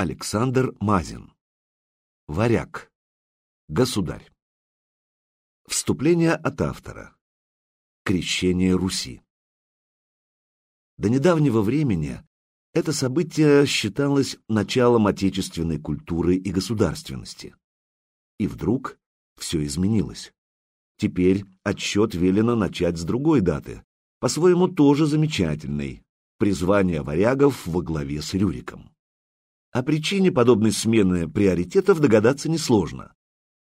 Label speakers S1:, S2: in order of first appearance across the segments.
S1: Александр Мазин. Варяг. Государь. Вступление от автора. Крещение Руси. До недавнего времени это событие считалось началом отечественной культуры и государственности. И вдруг все изменилось. Теперь отсчет велено начать с другой даты, по-своему тоже замечательной — призвание варягов во главе с Рюриком. О причине подобной смены приоритетов догадаться несложно.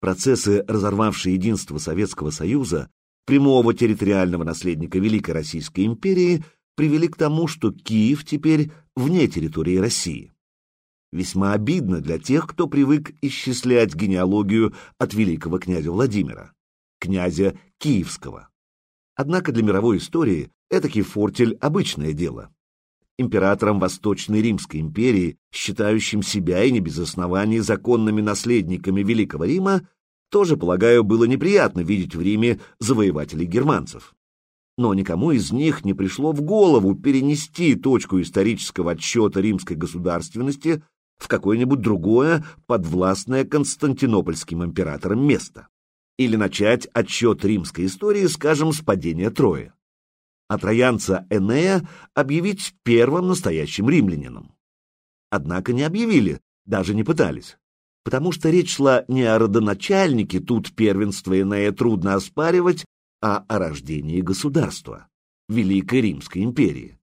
S1: Процессы, разорвавшие единство Советского Союза, прямого территориального наследника Великой Российской империи, привели к тому, что Киев теперь вне территории России. Весьма обидно для тех, кто привык исчислять генеалогию от великого князя Владимира, князя Киевского. Однако для мировой истории этакий фортель – обычное дело императором Восточной Римской империи, считающим себя и не без оснований законными наследниками Великого Рима, тоже, полагаю, было неприятно видеть в Риме завоевателей германцев. Но никому из них не пришло в голову перенести точку исторического отсчета римской государственности в какое-нибудь другое, подвластное Константинопольским императором место. Или начать отсчет римской истории, скажем, с падения Трои а троянца Энея объявить первым настоящим римлянином. Однако не объявили, даже не пытались, потому что речь шла не о родоначальнике, тут первенство Энея трудно оспаривать, а о рождении государства, Великой Римской империи.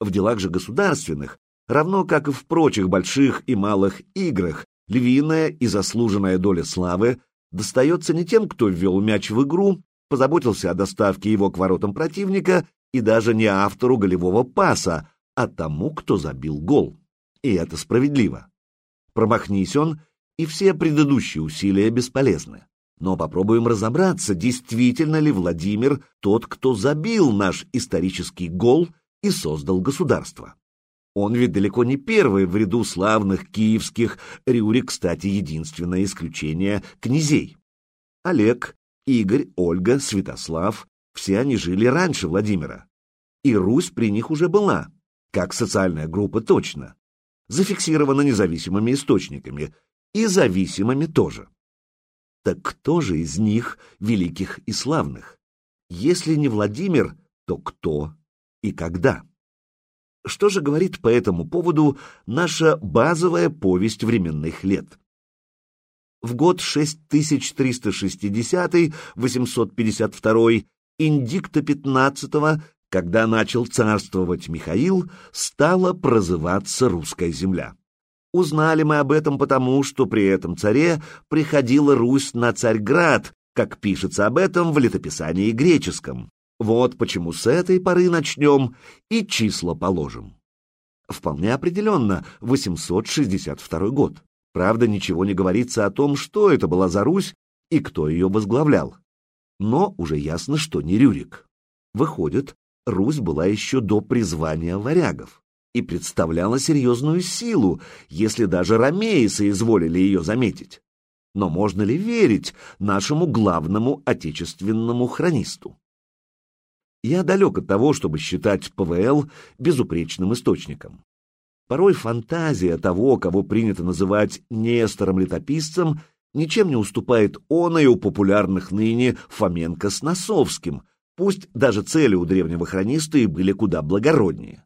S1: В делах же государственных, равно как и в прочих больших и малых играх, львиная и заслуженная доля славы достается не тем, кто ввел мяч в игру, позаботился о доставке его к воротам противника и даже не автору голевого паса, а тому, кто забил гол. И это справедливо. Промахнись он, и все предыдущие усилия бесполезны. Но попробуем разобраться, действительно ли Владимир тот, кто забил наш исторический гол и создал государство. Он ведь далеко не первый в ряду славных киевских, Рюрик, кстати, единственное исключение князей. Олег, Игорь, Ольга, Святослав — все они жили раньше Владимира. И Русь при них уже была, как социальная группа точно, зафиксирована независимыми источниками, и зависимыми тоже. Так кто же из них великих и славных? Если не Владимир, то кто и когда? Что же говорит по этому поводу наша базовая повесть временных лет? В год 6360-852 индикта 15 когда начал царствовать Михаил, стала прозываться русская земля. Узнали мы об этом потому, что при этом царе приходила Русь на Царьград, как пишется об этом в летописании греческом. Вот почему с этой поры начнем и числа положим. Вполне определенно 862 год. Правда, ничего не говорится о том, что это была за Русь и кто ее возглавлял. Но уже ясно, что не Рюрик. Выходит, Русь была еще до призвания варягов и представляла серьезную силу, если даже ромеи соизволили ее заметить. Но можно ли верить нашему главному отечественному хронисту? Я далек от того, чтобы считать ПВЛ безупречным источником. Порой фантазия того, кого принято называть Нестором-летописцем, ничем не уступает оной у популярных ныне Фоменко с Носовским, пусть даже цели у древнего хрониста и были куда благороднее.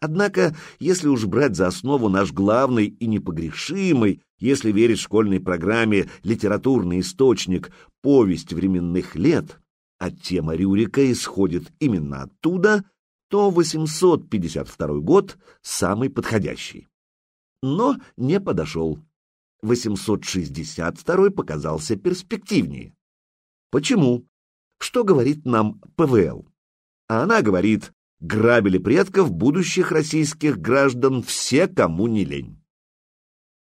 S1: Однако, если уж брать за основу наш главный и непогрешимый, если верить школьной программе литературный источник «Повесть временных лет», а тема Рюрика исходит именно оттуда, то 852 год самый подходящий. Но не подошел. 862 показался перспективнее. Почему? Что говорит нам ПВЛ? А она говорит, грабили предков будущих российских граждан все, кому не лень.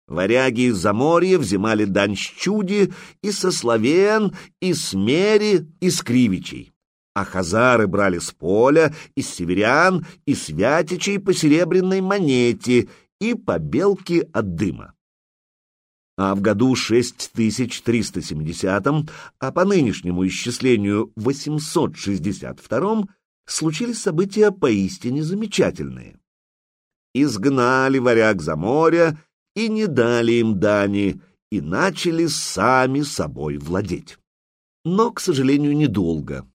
S1: Варяги из Заморья взимали дань с чуди и со славян, и с мери, и с кривичей а хазары брали с поля, из северян, и святичей по серебряной монете и по белке от дыма. А в году 6370, а по нынешнему исчислению 862, случились события поистине замечательные. Изгнали варяг за море и не дали им дани, и начали сами собой владеть. Но, к сожалению, недолго.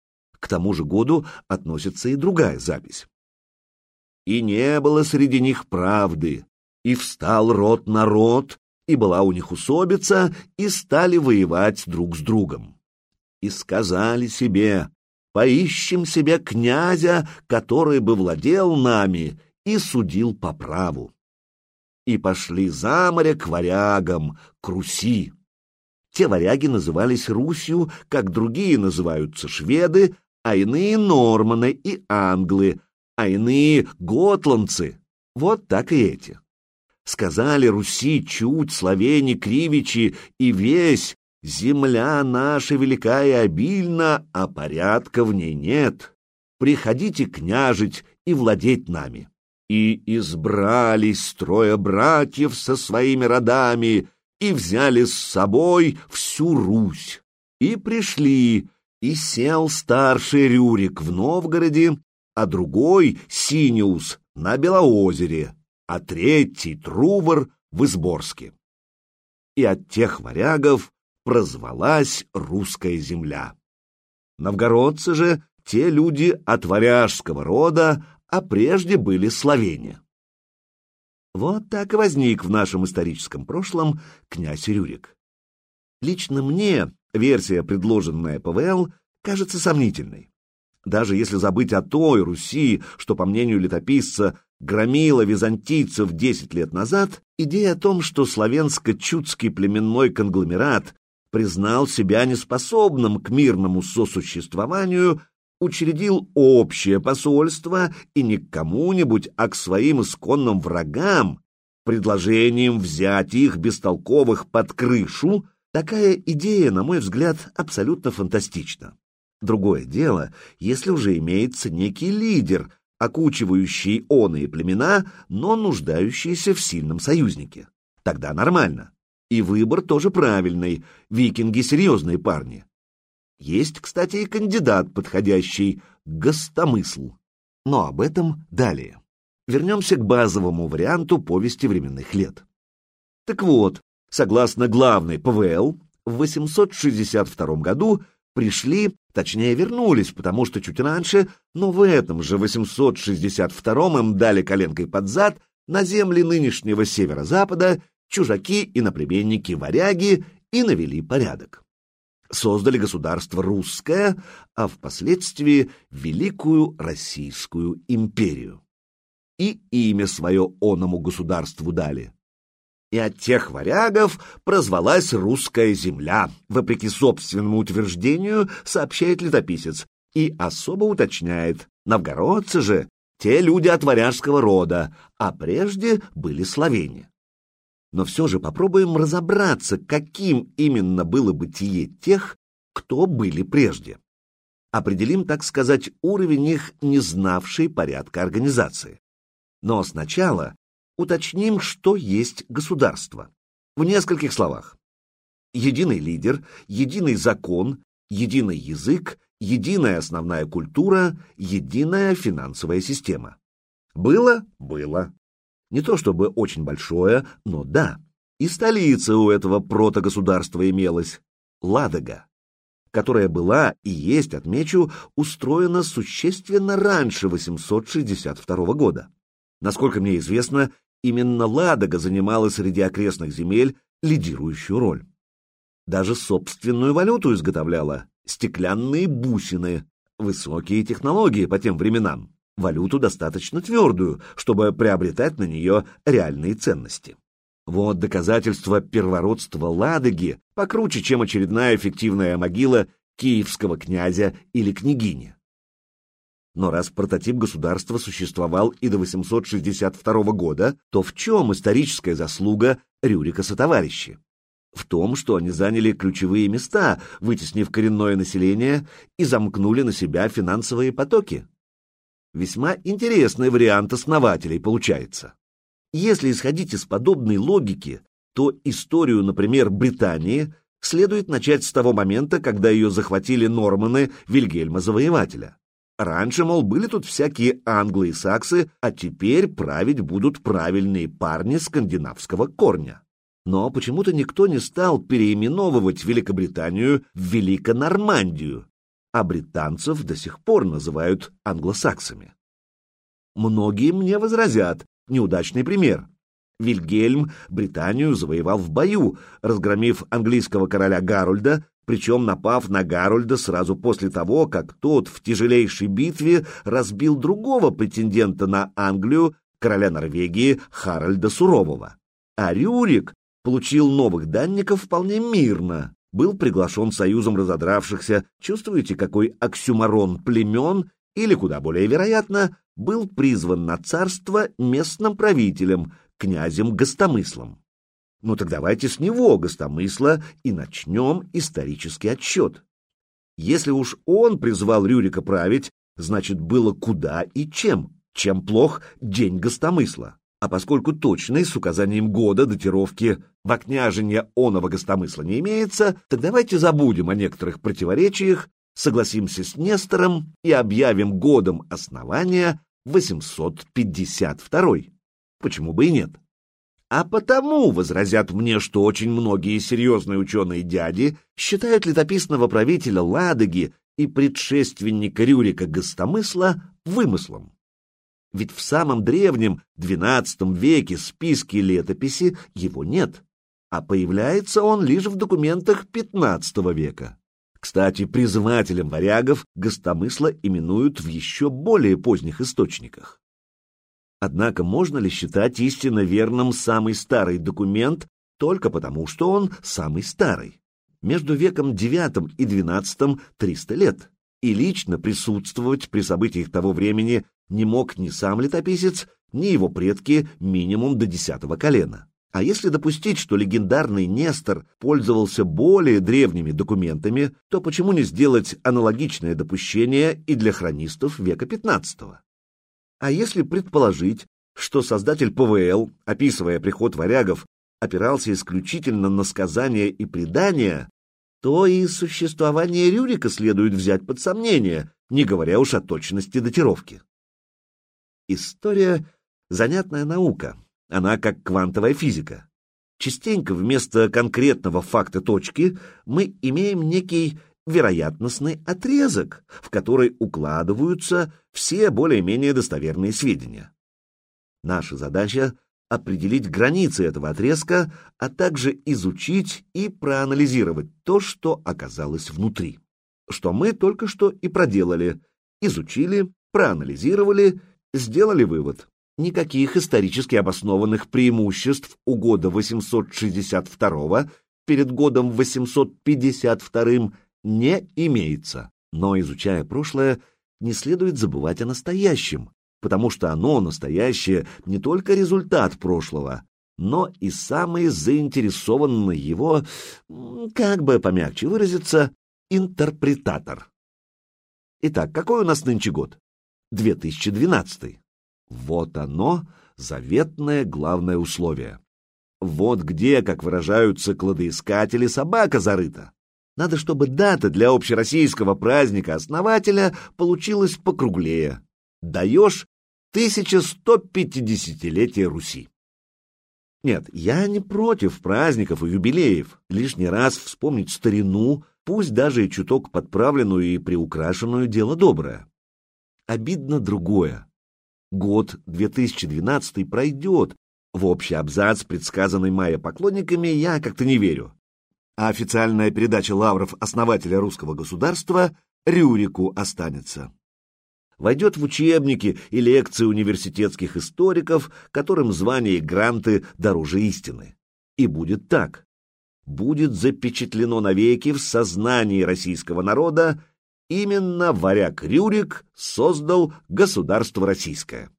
S1: К тому же году относится и другая запись. «И не было среди них правды, и встал род на род, и была у них усобица, и стали воевать друг с другом. И сказали себе, поищем себе князя, который бы владел нами и судил по праву. И пошли за море к варягам, к Руси. Те варяги назывались Русью, как другие называются шведы, а иные норманы и англы, а иные готландцы. Вот так и эти. Сказали Руси чуть, словени, кривичи и весь, земля наша велика и обильна, а порядка в ней нет. Приходите княжить и владеть нами. И избрались строя братьев со своими родами, и взяли с собой всю Русь. И пришли, и сел старший Рюрик в Новгороде, а другой, Синиус, на Белоозере, а третий, Трувор, в Изборске. И от тех варягов прозвалась русская земля. Новгородцы же — те люди от варяжского рода, а прежде были словени. Вот так и возник в нашем историческом прошлом князь Рюрик. Лично мне версия, предложенная ПВЛ, кажется сомнительной. Даже если забыть о той Руси, что, по мнению летописца, громила византийцев 10 лет назад, идея о том, что славянско-чудский племенной конгломерат признал себя неспособным к мирному сосуществованию, учредил общее посольство и не к кому-нибудь, а к своим исконным врагам, предложением взять их бестолковых под крышу, такая идея, на мой взгляд, абсолютно фантастична. Другое дело, если уже имеется некий лидер, окучивающий оные племена, но нуждающийся в сильном союзнике. Тогда нормально. И выбор тоже правильный, викинги серьезные парни. Есть, кстати, и кандидат подходящий — Гостомысл. Но об этом далее. Вернемся к базовому варианту повести временных лет. Так вот, согласно главной ПВЛ, в 862 году пришли, точнее вернулись, потому что чуть раньше, но в этом же 862 им дали коленкой под зад на земли нынешнего северо-запада чужаки и наплеменники-варяги и навели порядок. Создали государство русское, а впоследствии Великую Российскую империю. И имя свое оному государству дали и от тех варягов прозвалась русская земля, вопреки собственному утверждению, сообщает летописец, и особо уточняет, новгородцы же те люди от варяжского рода, а прежде были словени. Но все же попробуем разобраться, каким именно было бытие тех, кто были прежде. Определим, так сказать, уровень их не знавшей порядка организации. Но сначала уточним, что есть государство. В нескольких словах. Единый лидер, единый закон, единый язык, единая основная культура, единая финансовая система. Было? Было. Не то чтобы очень большое, но да. И столица у этого протогосударства имелась — Ладога, которая была и есть, отмечу, устроена существенно раньше 862 года. Насколько мне известно, именно Ладога занимала среди окрестных земель лидирующую роль. Даже собственную валюту изготовляла — стеклянные бусины, высокие технологии по тем временам, валюту достаточно твердую, чтобы приобретать на нее реальные ценности. Вот доказательство первородства Ладоги покруче, чем очередная эффективная могила киевского князя или княгини. Но раз прототип государства существовал и до 862 года, то в чем историческая заслуга Рюрика сотоварищи? В том, что они заняли ключевые места, вытеснив коренное население и замкнули на себя финансовые потоки. Весьма интересный вариант основателей получается. Если исходить из подобной логики, то историю, например, Британии следует начать с того момента, когда ее захватили норманы Вильгельма Завоевателя. Раньше, мол, были тут всякие англы и саксы, а теперь править будут правильные парни скандинавского корня. Но почему-то никто не стал переименовывать Великобританию в Великонормандию, а британцев до сих пор называют англосаксами. Многие мне возразят, неудачный пример. Вильгельм Британию завоевал в бою, разгромив английского короля Гарольда, причем напав на Гарольда сразу после того, как тот в тяжелейшей битве разбил другого претендента на Англию, короля Норвегии Харальда Сурового. А Рюрик получил новых данников вполне мирно, был приглашен союзом разодравшихся, чувствуете, какой оксюмарон племен, или, куда более вероятно, был призван на царство местным правителем, князем Гостомыслом. Ну так давайте с него, Гостомысла, и начнем исторический отсчет. Если уж он призвал Рюрика править, значит, было куда и чем. Чем плох день Гостомысла. А поскольку точной с указанием года датировки во княженье оного гостомысла не имеется, так давайте забудем о некоторых противоречиях, согласимся с Нестором и объявим годом основания 852. Почему бы и нет? А потому, возразят мне, что очень многие серьезные ученые-дяди считают летописного правителя Ладоги и предшественника Рюрика Гостомысла вымыслом. Ведь в самом древнем, XII веке, списке летописи его нет, а появляется он лишь в документах XV века. Кстати, призывателем варягов гостомысла именуют в еще более поздних источниках. Однако можно ли считать истинно верным самый старый документ только потому, что он самый старый? Между веком IX и XII 300 лет, и лично присутствовать при событиях того времени не мог ни сам летописец, ни его предки минимум до десятого колена. А если допустить, что легендарный Нестор пользовался более древними документами, то почему не сделать аналогичное допущение и для хронистов века XV? А если предположить, что создатель ПВЛ, описывая приход варягов, опирался исключительно на сказания и предания, то и существование Рюрика следует взять под сомнение, не говоря уж о точности датировки. История — занятная наука, она как квантовая физика. Частенько вместо конкретного факта точки мы имеем некий вероятностный отрезок, в который укладываются все более-менее достоверные сведения. Наша задача — определить границы этого отрезка, а также изучить и проанализировать то, что оказалось внутри. Что мы только что и проделали. Изучили, проанализировали сделали вывод. Никаких исторически обоснованных преимуществ у года 862 перед годом 852 не имеется. Но, изучая прошлое, не следует забывать о настоящем, потому что оно, настоящее, не только результат прошлого, но и самый заинтересованный его, как бы помягче выразиться, интерпретатор. Итак, какой у нас нынче год? 2012. Вот оно, заветное главное условие. Вот где, как выражаются кладоискатели, собака зарыта. Надо, чтобы дата для общероссийского праздника основателя получилась покруглее. Даешь 1150-летие Руси. Нет, я не против праздников и юбилеев. Лишний раз вспомнить старину, пусть даже и чуток подправленную и приукрашенную дело доброе. Обидно другое. Год 2012 пройдет. В общий абзац, предсказанный Майя поклонниками, я как-то не верю. А официальная передача лавров основателя русского государства Рюрику останется. Войдет в учебники и лекции университетских историков, которым звания и гранты дороже истины. И будет так. Будет запечатлено навеки в сознании российского народа Именно варяг Рюрик создал государство российское.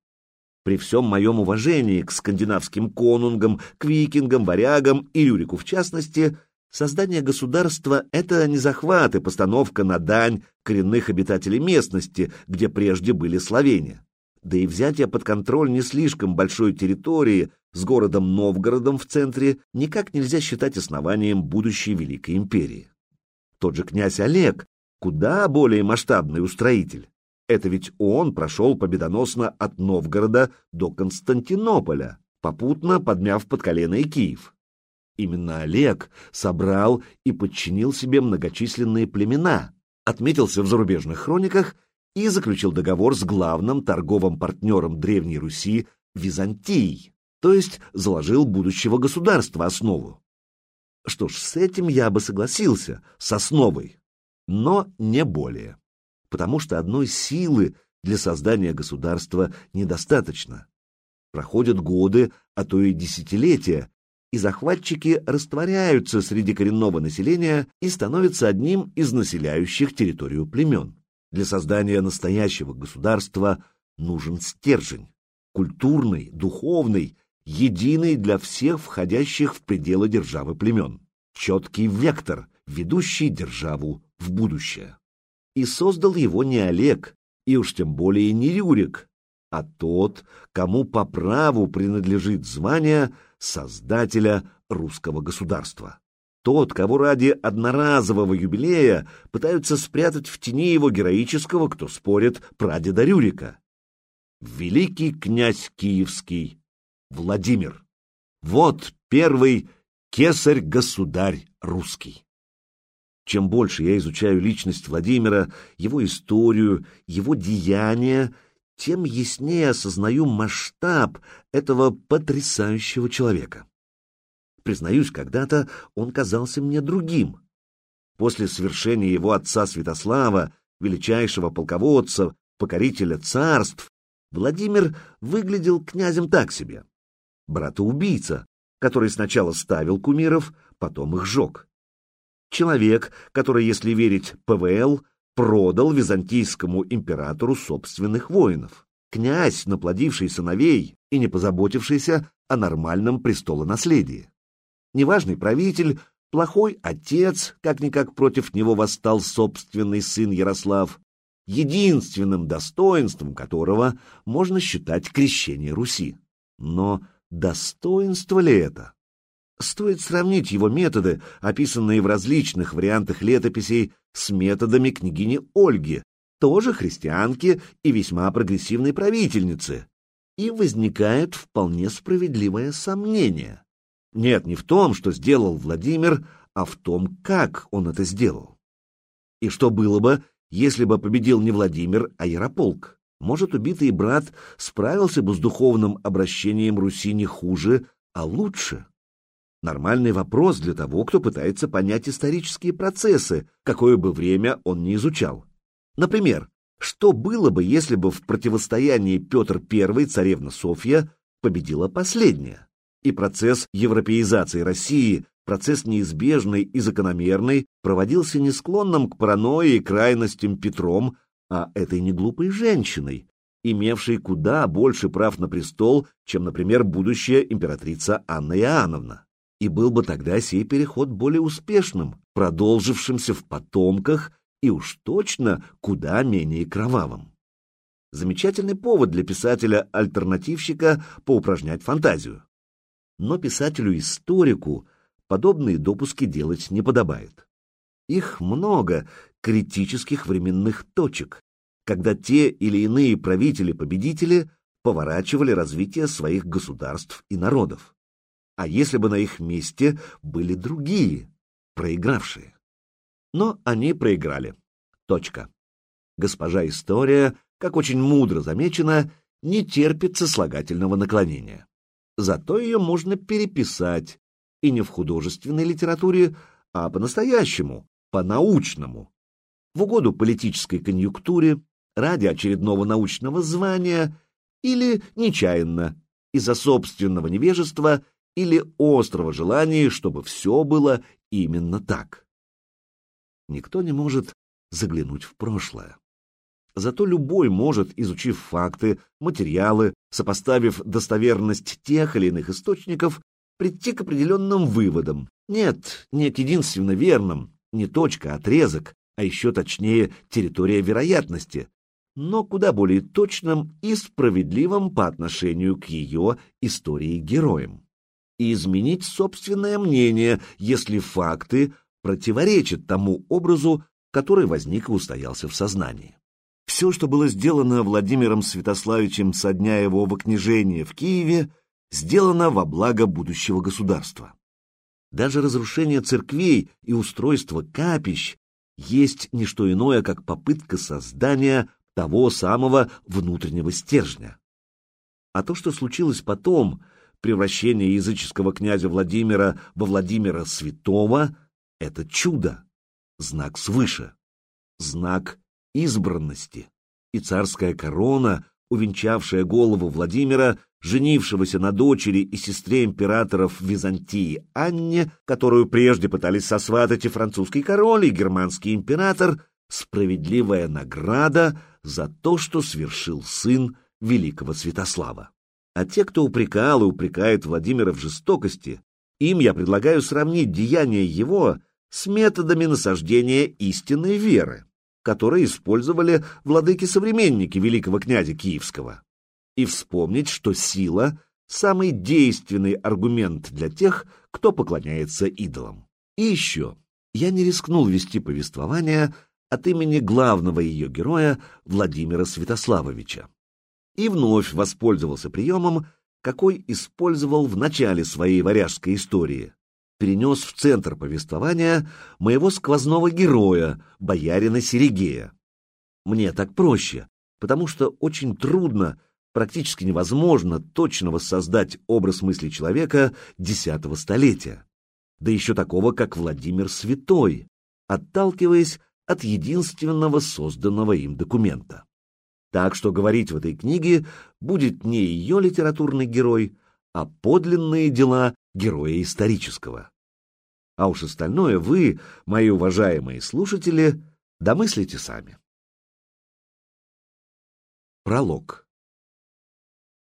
S1: При всем моем уважении к скандинавским конунгам, к викингам, варягам и Рюрику в частности, создание государства — это не захват и постановка на дань коренных обитателей местности, где прежде были словени. Да и взятие под контроль не слишком большой территории с городом Новгородом в центре никак нельзя считать основанием будущей Великой империи. Тот же князь Олег куда более масштабный устроитель. Это ведь он прошел победоносно от Новгорода до Константинополя, попутно подмяв под колено и Киев. Именно Олег собрал и подчинил себе многочисленные племена, отметился в зарубежных хрониках и заключил договор с главным торговым партнером Древней Руси Византией, то есть заложил будущего государства основу. Что ж, с этим я бы согласился, с основой, но не более, потому что одной силы для создания государства недостаточно. Проходят годы, а то и десятилетия, и захватчики растворяются среди коренного населения и становятся одним из населяющих территорию племен. Для создания настоящего государства нужен стержень, культурный, духовный, единый для всех входящих в пределы державы племен, четкий вектор, ведущий державу в будущее. И создал его не Олег, и уж тем более не Рюрик, а тот, кому по праву принадлежит звание создателя русского государства. Тот, кого ради одноразового юбилея пытаются спрятать в тени его героического, кто спорит, прадеда Рюрика. Великий князь Киевский Владимир. Вот первый кесарь-государь русский. Чем больше я изучаю личность Владимира, его историю, его деяния, тем яснее осознаю масштаб этого потрясающего человека. Признаюсь, когда-то он казался мне другим. После свершения его отца Святослава, величайшего полководца, покорителя царств, Владимир выглядел князем так себе. Брата-убийца, который сначала ставил кумиров, потом их жег. Человек, который, если верить ПВЛ, продал византийскому императору собственных воинов. Князь, наплодивший сыновей и не позаботившийся о нормальном престолонаследии. Неважный правитель, плохой отец, как-никак против него восстал собственный сын Ярослав, единственным достоинством которого можно считать крещение Руси. Но достоинство ли это? Стоит сравнить его методы, описанные в различных вариантах летописей, с методами княгини Ольги, тоже христианки и весьма прогрессивной правительницы, и возникает вполне справедливое сомнение. Нет, не в том, что сделал Владимир, а в том, как он это сделал. И что было бы, если бы победил не Владимир, а Ярополк? Может, убитый брат справился бы с духовным обращением Руси не хуже, а лучше? Нормальный вопрос для того, кто пытается понять исторические процессы, какое бы время он ни изучал. Например, что было бы, если бы в противостоянии Петр I царевна Софья победила последняя, и процесс европеизации России, процесс неизбежный и закономерный, проводился не склонным к паранойи и крайностям Петром, а этой неглупой женщиной, имевшей куда больше прав на престол, чем, например, будущая императрица Анна Иоанновна и был бы тогда сей переход более успешным, продолжившимся в потомках и уж точно куда менее кровавым. Замечательный повод для писателя-альтернативщика поупражнять фантазию. Но писателю-историку подобные допуски делать не подобает. Их много критических временных точек, когда те или иные правители-победители поворачивали развитие своих государств и народов а если бы на их месте были другие, проигравшие. Но они проиграли. Точка. Госпожа История, как очень мудро замечено, не терпит сослагательного наклонения. Зато ее можно переписать, и не в художественной литературе, а по-настоящему, по-научному, в угоду политической конъюнктуре, ради очередного научного звания или нечаянно, из-за собственного невежества или острого желания, чтобы все было именно так. Никто не может заглянуть в прошлое. Зато любой может, изучив факты, материалы, сопоставив достоверность тех или иных источников, прийти к определенным выводам. Нет, не к единственно верным, не точка, а отрезок, а еще точнее территория вероятности, но куда более точным и справедливым по отношению к ее истории-героям и изменить собственное мнение, если факты противоречат тому образу, который возник и устоялся в сознании. Все, что было сделано Владимиром Святославичем со дня его вокнижения в Киеве, сделано во благо будущего государства. Даже разрушение церквей и устройство капищ есть не что иное, как попытка создания того самого внутреннего стержня. А то, что случилось потом, превращение языческого князя Владимира во Владимира Святого, это чудо, знак свыше, знак избранности. И царская корона, увенчавшая голову Владимира, женившегося на дочери и сестре императоров Византии Анне, которую прежде пытались сосватать и французский король, и германский император, справедливая награда за то, что свершил сын великого Святослава. А те, кто упрекал и упрекает Владимира в жестокости, им я предлагаю сравнить деяния его с методами насаждения истинной веры, которые использовали владыки-современники великого князя Киевского, и вспомнить, что сила — самый действенный аргумент для тех, кто поклоняется идолам. И еще, я не рискнул вести повествование от имени главного ее героя Владимира Святославовича и вновь воспользовался приемом, какой использовал в начале своей варяжской истории. Перенес в центр повествования моего сквозного героя, боярина Серегея. Мне так проще, потому что очень трудно, практически невозможно точно воссоздать образ мысли человека десятого столетия, да еще такого, как Владимир Святой, отталкиваясь от единственного созданного им документа. Так что говорить в этой книге будет не ее литературный герой, а подлинные дела героя исторического. А уж остальное вы, мои уважаемые слушатели, домыслите сами. Пролог.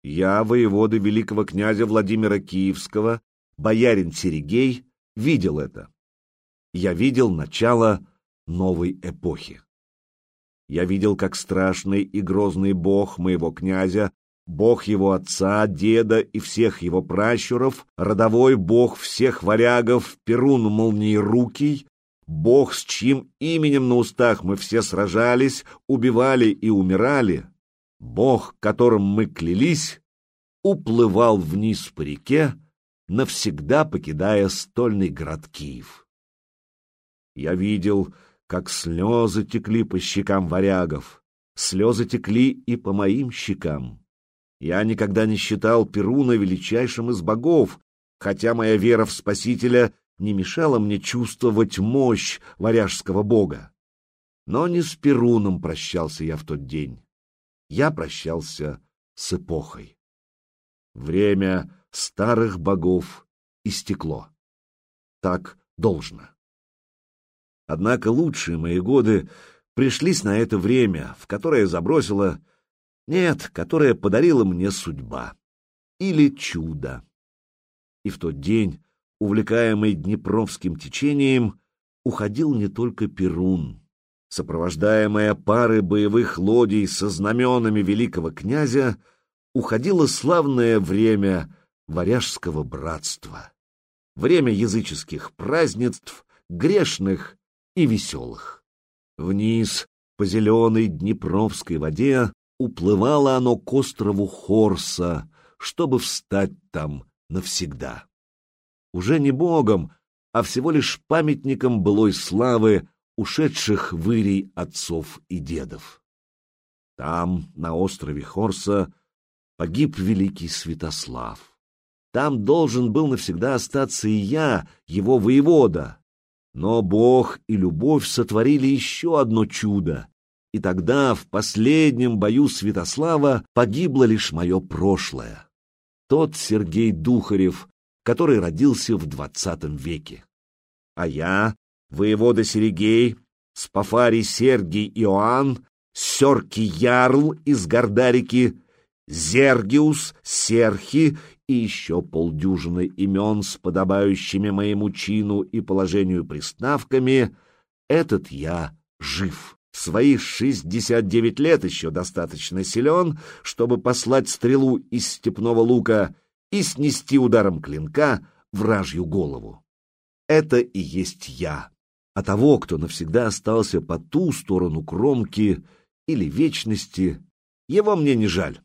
S1: Я, воевода великого князя Владимира Киевского, боярин Серегей, видел это. Я видел начало новой эпохи. Я видел, как страшный и грозный бог моего князя, бог его отца, деда и всех его пращуров, родовой бог всех варягов, Перун Молниерукий, бог, с чьим именем на устах мы все сражались, убивали и умирали, бог, которым мы клялись, уплывал вниз по реке, навсегда покидая стольный град Киев. Я видел, как слезы текли по щекам варягов, слезы текли и по моим щекам. Я никогда не считал Перуна величайшим из богов, хотя моя вера в Спасителя не мешала мне чувствовать мощь варяжского бога. Но не с Перуном прощался я в тот день. Я прощался с эпохой. Время старых богов истекло. Так должно. Однако лучшие мои годы пришлись на это время, в которое забросила... Нет, которое подарила мне судьба. Или чудо. И в тот день, увлекаемый Днепровским течением, уходил не только Перун. Сопровождаемая парой боевых лодий со знаменами великого князя, уходило славное время варяжского братства. Время языческих празднеств, грешных и веселых. Вниз по зеленой Днепровской воде уплывало оно к острову Хорса, чтобы встать там навсегда. Уже не богом, а всего лишь памятником былой славы ушедших в Ирий отцов и дедов. Там, на острове Хорса, погиб великий Святослав. Там должен был навсегда остаться и я, его воевода, но Бог и любовь сотворили еще одно чудо, и тогда в последнем бою Святослава погибло лишь мое прошлое. Тот Сергей Духарев, который родился в двадцатом веке. А я, воевода Серегей, Спафарий Сергий Иоанн, Серки Ярл из Гордарики, Зергиус, Серхи и еще полдюжины имен с подобающими моему чину и положению приставками, этот я жив. Свои шестьдесят девять лет еще достаточно силен, чтобы послать стрелу из степного лука и снести ударом клинка вражью голову. Это и есть я. А того, кто навсегда остался по ту сторону кромки, или вечности, его мне не жаль.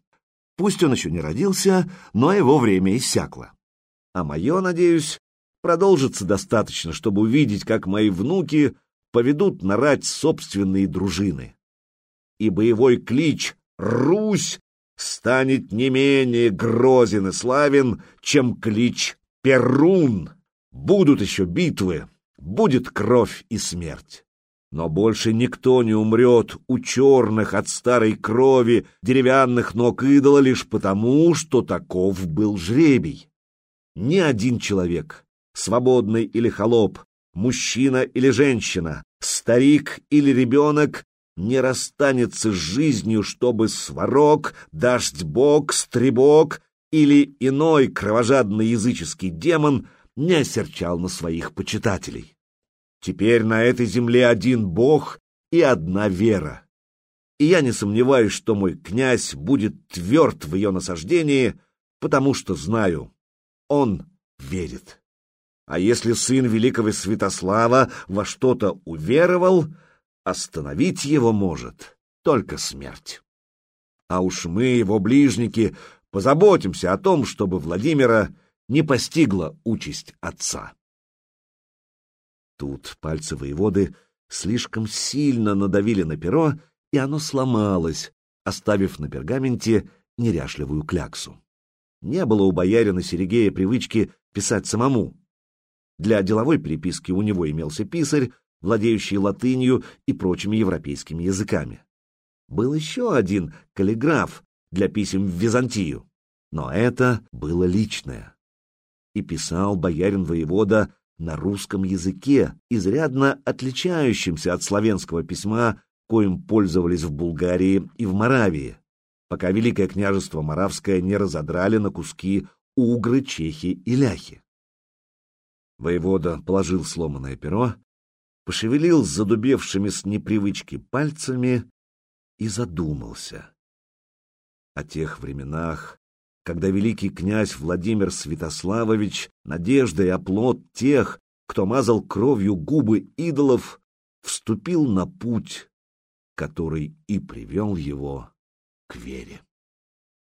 S1: Пусть он еще не родился, но его время иссякло. А мое, надеюсь, продолжится достаточно, чтобы увидеть, как мои внуки поведут нарать собственные дружины. И боевой клич «Русь» станет не менее грозен и славен, чем клич «Перун». Будут еще битвы, будет кровь и смерть. Но больше никто не умрет у черных от старой крови деревянных ног идола лишь потому, что таков был жребий. Ни один человек, свободный или холоп, мужчина или женщина, старик или ребенок, не расстанется с жизнью, чтобы сварог, дождь-бог, стребок или иной кровожадный языческий демон не осерчал на своих почитателей. Теперь на этой земле один Бог и одна вера. И я не сомневаюсь, что мой князь будет тверд в ее насаждении, потому что знаю, он верит. А если сын великого Святослава во что-то уверовал, остановить его может только смерть. А уж мы, его ближники, позаботимся о том, чтобы Владимира не постигла участь отца. Тут пальцы воеводы слишком сильно надавили на перо, и оно сломалось, оставив на пергаменте неряшливую кляксу. Не было у боярина Серегея привычки писать самому. Для деловой переписки у него имелся писарь, владеющий латынью и прочими европейскими языками. Был еще один каллиграф для писем в Византию, но это было личное. И писал боярин-воевода на русском языке, изрядно отличающимся от славянского письма, коим пользовались в Булгарии и в Моравии, пока Великое княжество Моравское не разодрали на куски угры, чехи и ляхи. Воевода положил сломанное перо, пошевелил задубевшими с непривычки пальцами и задумался. О тех временах, когда великий князь Владимир Святославович, надежда и оплот тех, кто мазал кровью губы идолов, вступил на путь, который и привел его к вере.